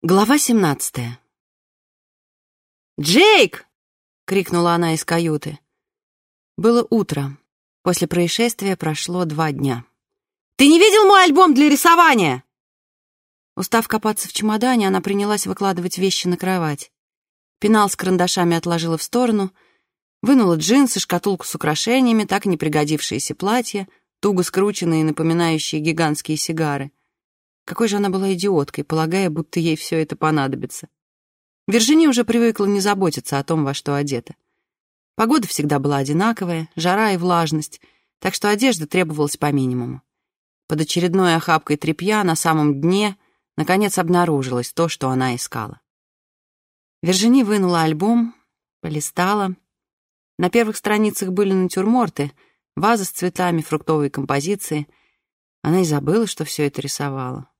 Глава 17 «Джейк!» — крикнула она из каюты. Было утро. После происшествия прошло два дня. «Ты не видел мой альбом для рисования?» Устав копаться в чемодане, она принялась выкладывать вещи на кровать. Пенал с карандашами отложила в сторону, вынула джинсы, шкатулку с украшениями, так и не пригодившиеся платья, туго скрученные, напоминающие гигантские сигары — какой же она была идиоткой, полагая, будто ей все это понадобится. Виржиния уже привыкла не заботиться о том, во что одета. Погода всегда была одинаковая, жара и влажность, так что одежда требовалась по минимуму. Под очередной охапкой тряпья на самом дне наконец обнаружилось то, что она искала. Виржини вынула альбом, полистала. На первых страницах были натюрморты, ваза с цветами, фруктовые композиции. Она и забыла, что все это рисовала.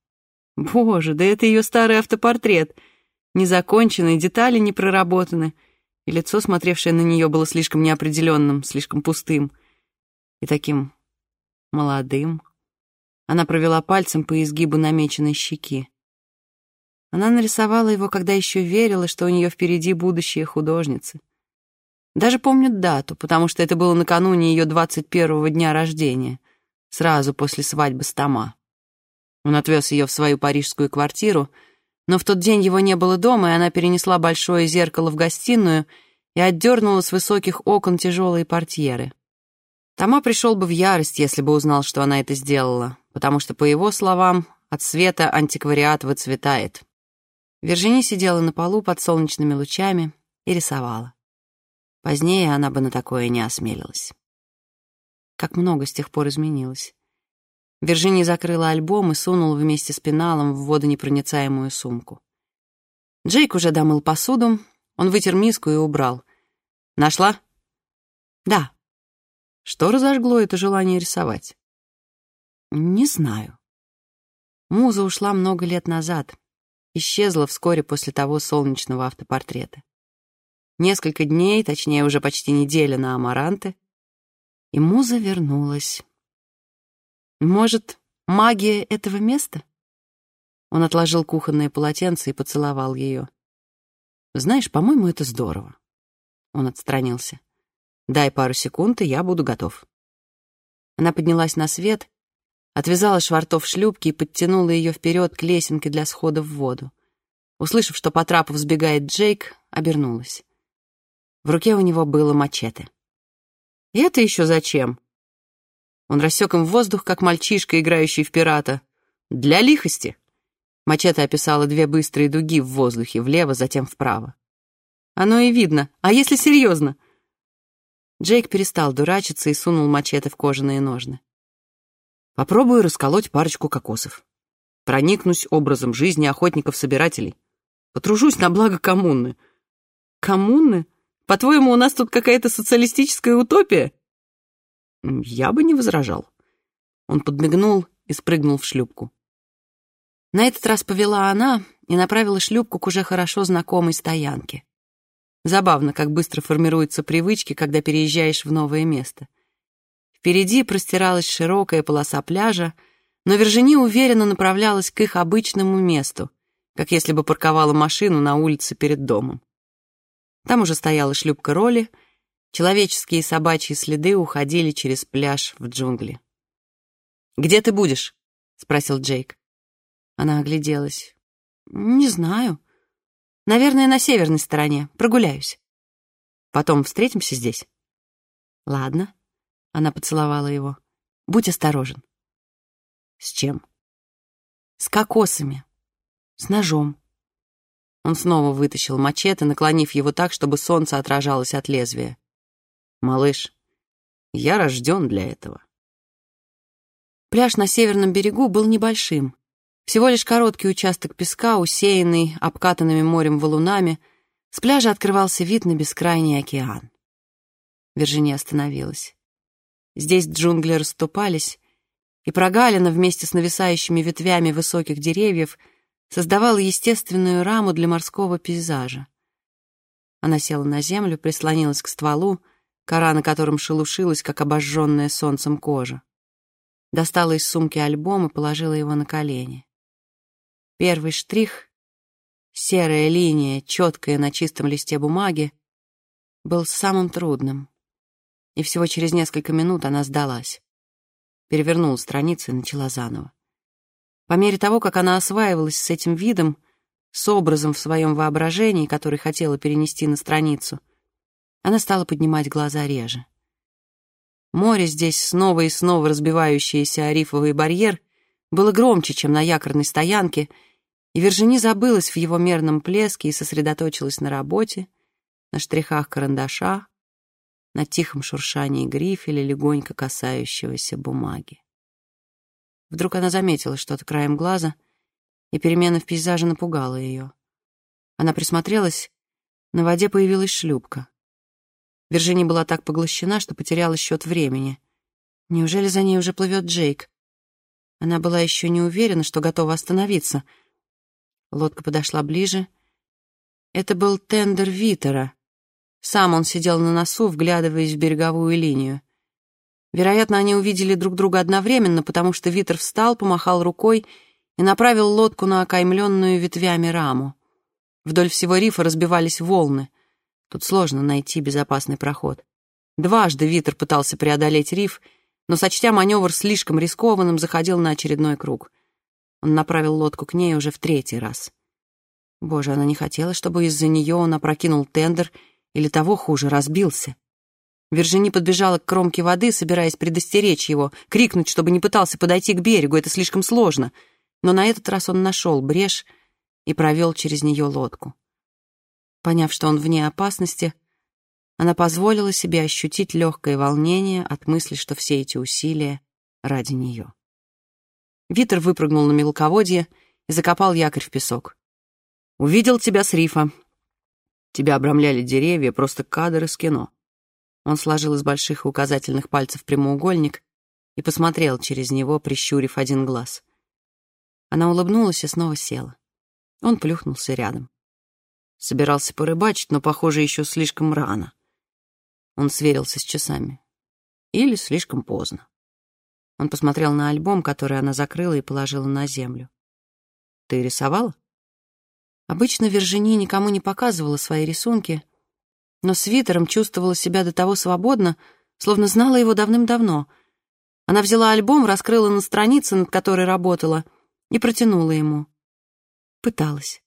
Боже, да это ее старый автопортрет. Незаконченные, детали не проработаны. И лицо, смотревшее на нее, было слишком неопределенным, слишком пустым. И таким молодым. Она провела пальцем по изгибу намеченной щеки. Она нарисовала его, когда еще верила, что у нее впереди будущее художницы. Даже помнит дату, потому что это было накануне ее 21-го дня рождения, сразу после свадьбы с Тома. Он отвез ее в свою парижскую квартиру, но в тот день его не было дома, и она перенесла большое зеркало в гостиную и отдернула с высоких окон тяжелые портьеры. Тома пришел бы в ярость, если бы узнал, что она это сделала, потому что, по его словам, от света антиквариат выцветает. Вержини сидела на полу под солнечными лучами и рисовала. Позднее она бы на такое не осмелилась. Как много с тех пор изменилось. Виржини закрыла альбом и сунула вместе с пеналом в водонепроницаемую сумку. Джейк уже домыл посуду, он вытер миску и убрал. «Нашла?» «Да». Что разожгло это желание рисовать? «Не знаю». Муза ушла много лет назад, исчезла вскоре после того солнечного автопортрета. Несколько дней, точнее уже почти неделя на Амаранте, и муза вернулась. Может, магия этого места? Он отложил кухонное полотенце и поцеловал ее. Знаешь, по-моему, это здорово. Он отстранился. Дай пару секунд, и я буду готов. Она поднялась на свет, отвязала швартов шлюпки и подтянула ее вперед к лесенке для схода в воду. Услышав, что по трапу взбегает Джейк, обернулась. В руке у него было мачете. «И это еще зачем?» Он рассек им воздух, как мальчишка, играющий в пирата. «Для лихости!» Мачете описала две быстрые дуги в воздухе, влево, затем вправо. «Оно и видно. А если серьезно?» Джейк перестал дурачиться и сунул мачете в кожаные ножны. «Попробую расколоть парочку кокосов. Проникнусь образом жизни охотников-собирателей. Потружусь на благо коммуны». «Коммуны? По-твоему, у нас тут какая-то социалистическая утопия?» Я бы не возражал. Он подмигнул и спрыгнул в шлюпку. На этот раз повела она и направила шлюпку к уже хорошо знакомой стоянке. Забавно, как быстро формируются привычки, когда переезжаешь в новое место. Впереди простиралась широкая полоса пляжа, но Вержини уверенно направлялась к их обычному месту, как если бы парковала машину на улице перед домом. Там уже стояла шлюпка Роли — Человеческие и собачьи следы уходили через пляж в джунгли. «Где ты будешь?» — спросил Джейк. Она огляделась. «Не знаю. Наверное, на северной стороне. Прогуляюсь. Потом встретимся здесь?» «Ладно». Она поцеловала его. «Будь осторожен». «С чем?» «С кокосами. С ножом». Он снова вытащил мачете, наклонив его так, чтобы солнце отражалось от лезвия. Малыш, я рожден для этого. Пляж на северном берегу был небольшим. Всего лишь короткий участок песка, усеянный обкатанными морем валунами. С пляжа открывался вид на бескрайний океан. Виржиния остановилась. Здесь джунгли расступались, и прогалина вместе с нависающими ветвями высоких деревьев создавала естественную раму для морского пейзажа. Она села на землю, прислонилась к стволу, кора на котором шелушилась, как обожженная солнцем кожа. Достала из сумки альбом и положила его на колени. Первый штрих серая линия, четкая на чистом листе бумаги, был самым трудным. И всего через несколько минут она сдалась. Перевернула страницу и начала заново. По мере того, как она осваивалась с этим видом, с образом в своем воображении, который хотела перенести на страницу, она стала поднимать глаза реже. Море здесь, снова и снова разбивающееся о рифовый барьер, было громче, чем на якорной стоянке, и Вержини забылась в его мерном плеске и сосредоточилась на работе, на штрихах карандаша, на тихом шуршании грифеля, легонько касающегося бумаги. Вдруг она заметила что-то краем глаза, и перемена в пейзаже напугала ее. Она присмотрелась, на воде появилась шлюпка. Виржини была так поглощена, что потеряла счет времени. Неужели за ней уже плывет Джейк? Она была еще не уверена, что готова остановиться. Лодка подошла ближе. Это был тендер Витера. Сам он сидел на носу, вглядываясь в береговую линию. Вероятно, они увидели друг друга одновременно, потому что Витер встал, помахал рукой и направил лодку на окаймленную ветвями раму. Вдоль всего рифа разбивались волны. Тут сложно найти безопасный проход. Дважды Витер пытался преодолеть риф, но, сочтя маневр слишком рискованным, заходил на очередной круг. Он направил лодку к ней уже в третий раз. Боже, она не хотела, чтобы из-за нее он опрокинул тендер или того хуже, разбился. Вержини подбежала к кромке воды, собираясь предостеречь его, крикнуть, чтобы не пытался подойти к берегу, это слишком сложно. Но на этот раз он нашел брешь и провел через нее лодку. Поняв, что он вне опасности, она позволила себе ощутить легкое волнение от мысли, что все эти усилия ради нее. Витер выпрыгнул на мелководье и закопал якорь в песок. «Увидел тебя с рифа. Тебя обрамляли деревья, просто кадр из кино». Он сложил из больших и указательных пальцев прямоугольник и посмотрел через него, прищурив один глаз. Она улыбнулась и снова села. Он плюхнулся рядом. Собирался порыбачить, но, похоже, еще слишком рано. Он сверился с часами. Или слишком поздно. Он посмотрел на альбом, который она закрыла и положила на землю. «Ты рисовала?» Обычно Вержини никому не показывала свои рисунки, но с Витером чувствовала себя до того свободно, словно знала его давным-давно. Она взяла альбом, раскрыла на странице, над которой работала, и протянула ему. Пыталась.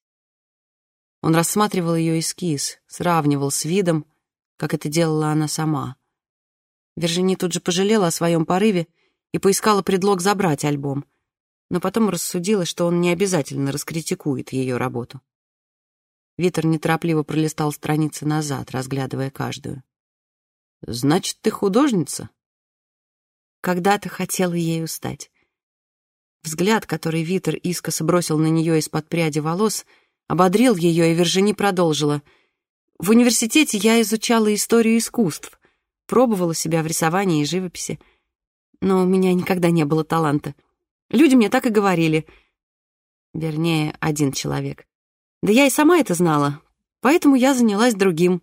Он рассматривал ее эскиз, сравнивал с видом, как это делала она сама. Вержини тут же пожалела о своем порыве и поискала предлог забрать альбом, но потом рассудила, что он не обязательно раскритикует ее работу. Витер неторопливо пролистал страницы назад, разглядывая каждую. «Значит, ты художница?» Когда-то хотела ею стать. Взгляд, который Витер искоса бросил на нее из-под пряди волос — ободрил ее, и Вержини продолжила. «В университете я изучала историю искусств, пробовала себя в рисовании и живописи, но у меня никогда не было таланта. Люди мне так и говорили. Вернее, один человек. Да я и сама это знала, поэтому я занялась другим».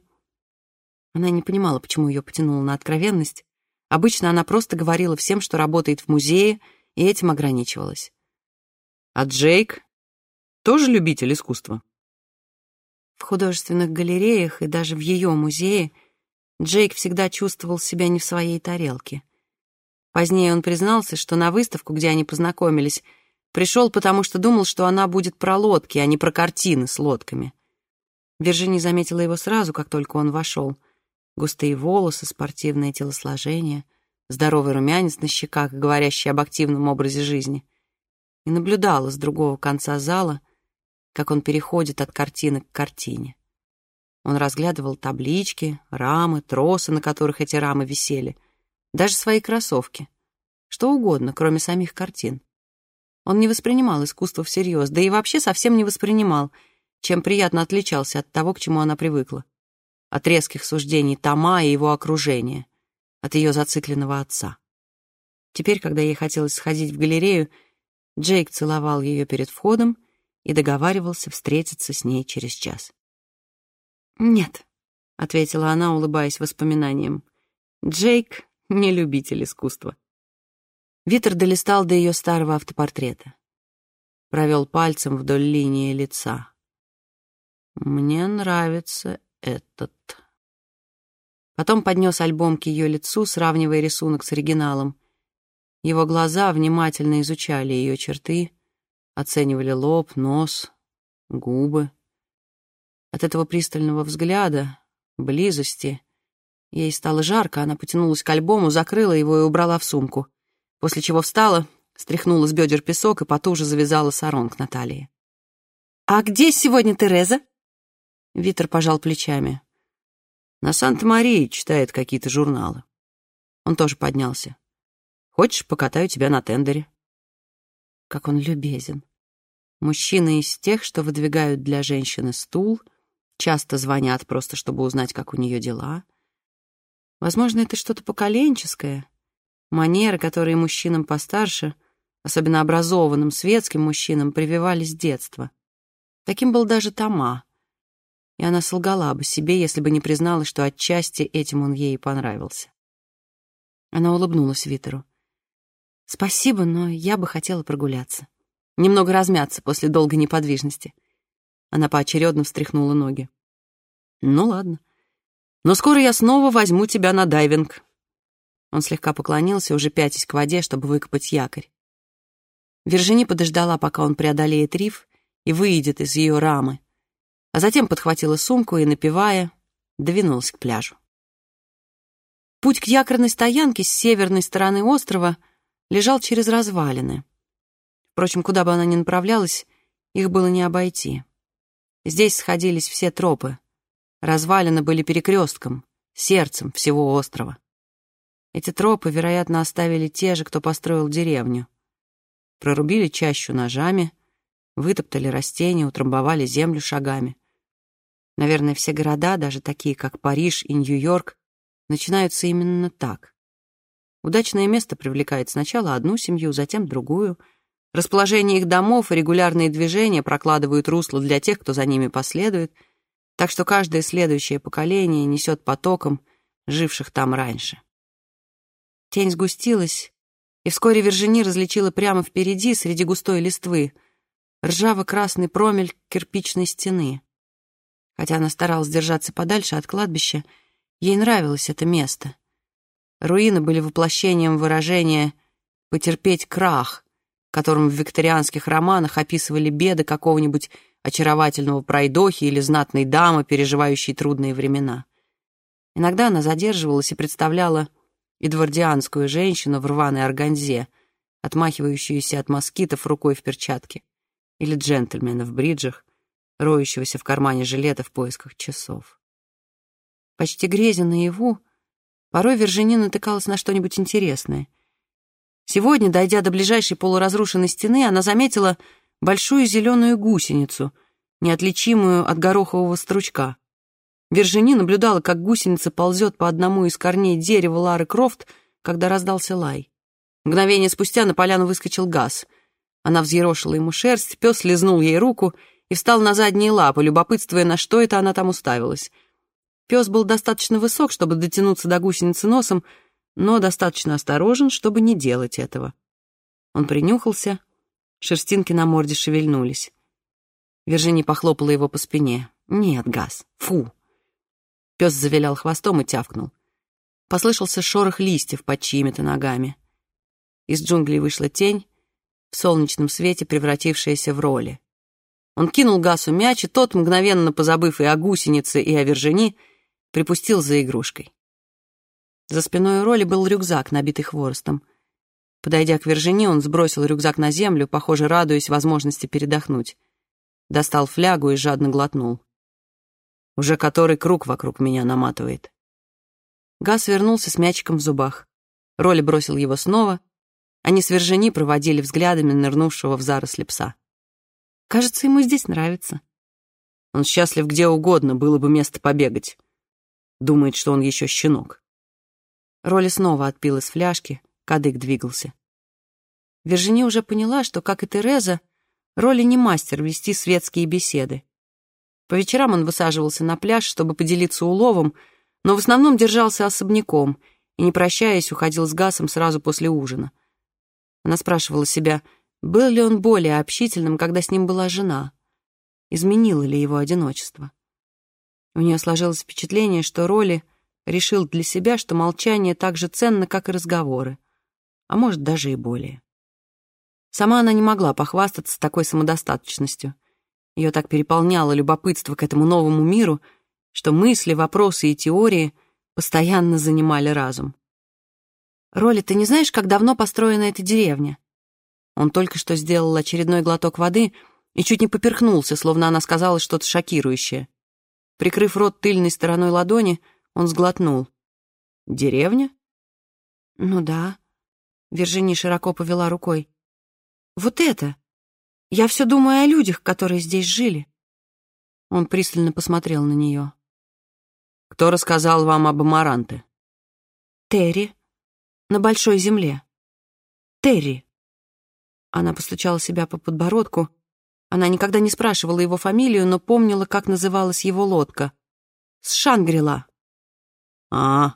Она не понимала, почему ее потянуло на откровенность. Обычно она просто говорила всем, что работает в музее, и этим ограничивалась. А Джейк тоже любитель искусства? В художественных галереях и даже в ее музее Джейк всегда чувствовал себя не в своей тарелке. Позднее он признался, что на выставку, где они познакомились, пришел потому, что думал, что она будет про лодки, а не про картины с лодками. Виржини заметила его сразу, как только он вошел. Густые волосы, спортивное телосложение, здоровый румянец на щеках, говорящий об активном образе жизни. И наблюдала с другого конца зала, как он переходит от картины к картине. Он разглядывал таблички, рамы, тросы, на которых эти рамы висели, даже свои кроссовки, что угодно, кроме самих картин. Он не воспринимал искусство всерьез, да и вообще совсем не воспринимал, чем приятно отличался от того, к чему она привыкла. От резких суждений Тома и его окружения, от ее зацикленного отца. Теперь, когда ей хотелось сходить в галерею, Джейк целовал ее перед входом и договаривался встретиться с ней через час. «Нет», — ответила она, улыбаясь воспоминаниям. «Джейк — не любитель искусства». Витер долистал до ее старого автопортрета. Провел пальцем вдоль линии лица. Мне нравится этот. Потом поднес альбом к ее лицу, сравнивая рисунок с оригиналом. Его глаза внимательно изучали ее черты, оценивали лоб, нос, губы. От этого пристального взгляда, близости, ей стало жарко, она потянулась к альбому, закрыла его и убрала в сумку, после чего встала, стряхнула с бедер песок и потуже завязала саронг на талии. «А где сегодня Тереза?» Витер пожал плечами. «На Санта-Марии читает какие-то журналы». Он тоже поднялся. «Хочешь, покатаю тебя на тендере?» Как он любезен. Мужчина из тех, что выдвигают для женщины стул, часто звонят просто, чтобы узнать, как у нее дела. Возможно, это что-то поколенческое, манеры, которые мужчинам постарше, особенно образованным светским мужчинам, прививались с детства. Таким был даже Тома, и она солгала бы себе, если бы не призналась, что отчасти этим он ей понравился. Она улыбнулась Витеру. «Спасибо, но я бы хотела прогуляться. Немного размяться после долгой неподвижности». Она поочередно встряхнула ноги. «Ну ладно. Но скоро я снова возьму тебя на дайвинг». Он слегка поклонился, уже пятясь к воде, чтобы выкопать якорь. Вержини подождала, пока он преодолеет риф и выйдет из ее рамы, а затем подхватила сумку и, напивая, двинулась к пляжу. Путь к якорной стоянке с северной стороны острова лежал через развалины. Впрочем, куда бы она ни направлялась, их было не обойти. Здесь сходились все тропы. Развалины были перекрестком, сердцем всего острова. Эти тропы, вероятно, оставили те же, кто построил деревню. Прорубили чащу ножами, вытоптали растения, утрамбовали землю шагами. Наверное, все города, даже такие, как Париж и Нью-Йорк, начинаются именно так. Удачное место привлекает сначала одну семью, затем другую. Расположение их домов и регулярные движения прокладывают русло для тех, кто за ними последует, так что каждое следующее поколение несет потоком живших там раньше. Тень сгустилась, и вскоре Вержини различила прямо впереди, среди густой листвы — ржаво-красный промель кирпичной стены. Хотя она старалась держаться подальше от кладбища, ей нравилось это место. Руины были воплощением выражения «потерпеть крах», которым в викторианских романах описывали беды какого-нибудь очаровательного пройдохи или знатной дамы, переживающей трудные времена. Иногда она задерживалась и представляла эдвардианскую женщину в рваной органзе, отмахивающуюся от москитов рукой в перчатке или джентльмена в бриджах, роющегося в кармане жилета в поисках часов. Почти грезя наяву, порой Вержини натыкалась на что-нибудь интересное. Сегодня, дойдя до ближайшей полуразрушенной стены, она заметила большую зеленую гусеницу, неотличимую от горохового стручка. Вержини наблюдала, как гусеница ползет по одному из корней дерева Лары Крофт, когда раздался лай. Мгновение спустя на поляну выскочил газ — она взъерошила ему шерсть, пес лизнул ей руку и встал на задние лапы, любопытствуя, на что это она там уставилась. Пес был достаточно высок, чтобы дотянуться до гусеницы носом, но достаточно осторожен, чтобы не делать этого. Он принюхался, шерстинки на морде шевельнулись. Вержини похлопала его по спине. «Нет, Газ, фу!» Пес завилял хвостом и тявкнул. Послышался шорох листьев под чьими-то ногами. Из джунглей вышла тень, в солнечном свете превратившаяся в роли. Он кинул Гасу мяч, и тот, мгновенно позабыв и о гусенице, и о вержени, припустил за игрушкой. За спиной у роли был рюкзак, набитый хворостом. Подойдя к вержине, он сбросил рюкзак на землю, похоже, радуясь возможности передохнуть. Достал флягу и жадно глотнул. Уже который круг вокруг меня наматывает. Гас вернулся с мячиком в зубах. Роли бросил его снова, они с Вержини проводили взглядами нырнувшего в заросли пса. «Кажется, ему здесь нравится». Он счастлив где угодно, было бы место побегать. Думает, что он еще щенок. Роли снова отпил из фляжки, кадык двигался. Вержини уже поняла, что, как и Тереза, Роли не мастер вести светские беседы. По вечерам он высаживался на пляж, чтобы поделиться уловом, но в основном держался особняком и, не прощаясь, уходил с Гасом сразу после ужина. Она спрашивала себя, был ли он более общительным, когда с ним была жена. изменило ли его одиночество. У нее сложилось впечатление, что Роли решил для себя, что молчание так же ценно, как и разговоры, а может, даже и более. Сама она не могла похвастаться такой самодостаточностью. Ее так переполняло любопытство к этому новому миру, что мысли, вопросы и теории постоянно занимали разум. «Роли, ты не знаешь, как давно построена эта деревня?» Он только что сделал очередной глоток воды и чуть не поперхнулся, словно она сказала что-то шокирующее. Прикрыв рот тыльной стороной ладони, он сглотнул. «Деревня?» «Ну да». Виржини широко повела рукой. «Вот это! Я все думаю о людях, которые здесь жили». Он пристально посмотрел на нее. «Кто рассказал вам об Амаранте?» «Терри на большой земле. Терри. Она постучала себя по подбородку. Она никогда не спрашивала его фамилию, но помнила, как называлась его лодка. С Шангрила. А,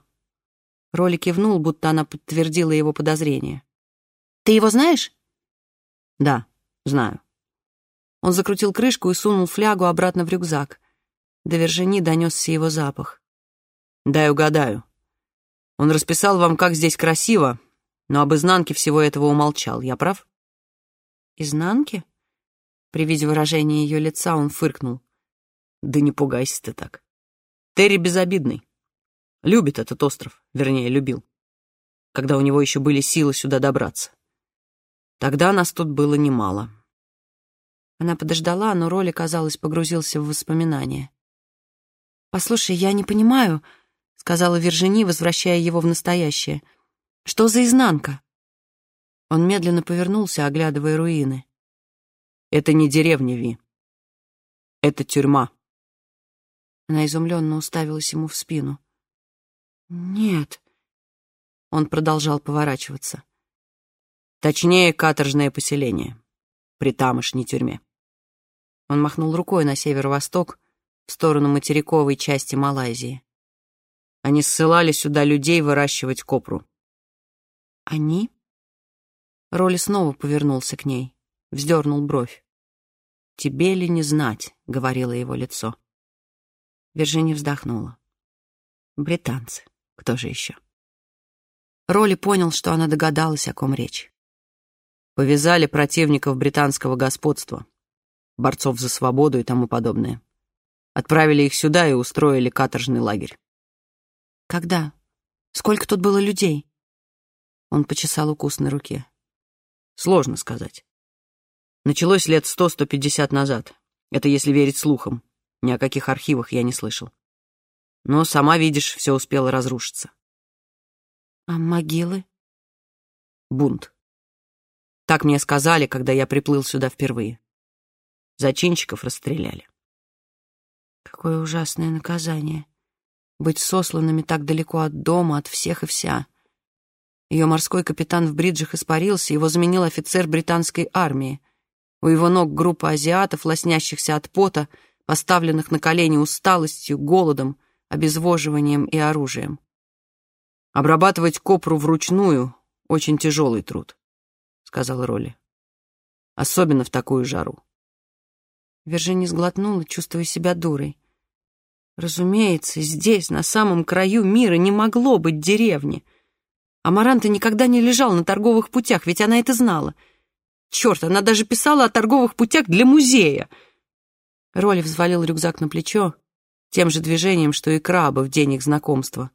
Роли кивнул, будто она подтвердила его подозрение. «Ты его знаешь?» «Да, знаю». Он закрутил крышку и сунул флягу обратно в рюкзак. До Вержини донесся его запах. «Дай угадаю. Он расписал вам, как здесь красиво, но об изнанке всего этого умолчал. Я прав? Изнанке? При виде выражения ее лица он фыркнул. Да не пугайся ты так. Терри безобидный. Любит этот остров, вернее, любил. Когда у него еще были силы сюда добраться. Тогда нас тут было немало. Она подождала, но Роли, казалось, погрузился в воспоминания. «Послушай, я не понимаю...» сказала Вержини, возвращая его в настоящее. «Что за изнанка?» Он медленно повернулся, оглядывая руины. «Это не деревня, Ви. Это тюрьма». Она изумленно уставилась ему в спину. «Нет». Он продолжал поворачиваться. «Точнее, каторжное поселение. При тамошней тюрьме». Он махнул рукой на северо-восток, в сторону материковой части Малайзии. Они ссылали сюда людей выращивать копру. Они? Роли снова повернулся к ней, вздернул бровь. «Тебе ли не знать?» — говорило его лицо. Виржиния вздохнула. «Британцы. Кто же еще?» Роли понял, что она догадалась, о ком речь. Повязали противников британского господства, борцов за свободу и тому подобное. Отправили их сюда и устроили каторжный лагерь. Когда? Сколько тут было людей? Он почесал укус на руке. Сложно сказать. Началось лет сто-сто пятьдесят назад. Это если верить слухам. Ни о каких архивах я не слышал. Но, сама видишь, все успело разрушиться. А могилы? Бунт. Так мне сказали, когда я приплыл сюда впервые. Зачинщиков расстреляли. Какое ужасное наказание быть сосланными так далеко от дома, от всех и вся. Ее морской капитан в бриджах испарился, его заменил офицер британской армии. У его ног группа азиатов, лоснящихся от пота, поставленных на колени усталостью, голодом, обезвоживанием и оружием. «Обрабатывать копру вручную — очень тяжелый труд», — сказал Ролли. «Особенно в такую жару». Вержини сглотнула, чувствуя себя дурой. Разумеется, здесь, на самом краю мира, не могло быть деревни. Амаранта никогда не лежал на торговых путях, ведь она это знала. Черт, она даже писала о торговых путях для музея. Роли взвалил рюкзак на плечо, тем же движением, что и краба в день их знакомства,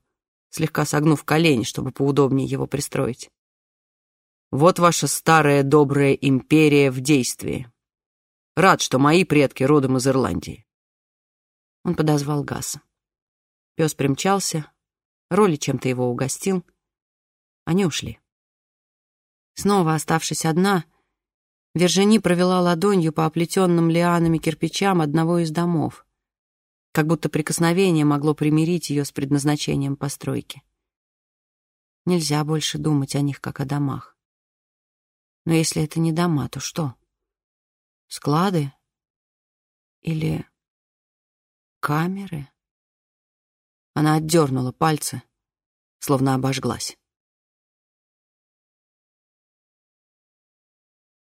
слегка согнув колени, чтобы поудобнее его пристроить. Вот ваша старая добрая империя в действии. Рад, что мои предки родом из Ирландии. Он подозвал Гаса. Пес примчался, Роли чем-то его угостил. Они ушли. Снова оставшись одна, Вержини провела ладонью по оплетенным лианами кирпичам одного из домов, как будто прикосновение могло примирить ее с предназначением постройки. Нельзя больше думать о них, как о домах. Но если это не дома, то что? Склады? Или камеры? Она отдернула пальцы, словно обожглась.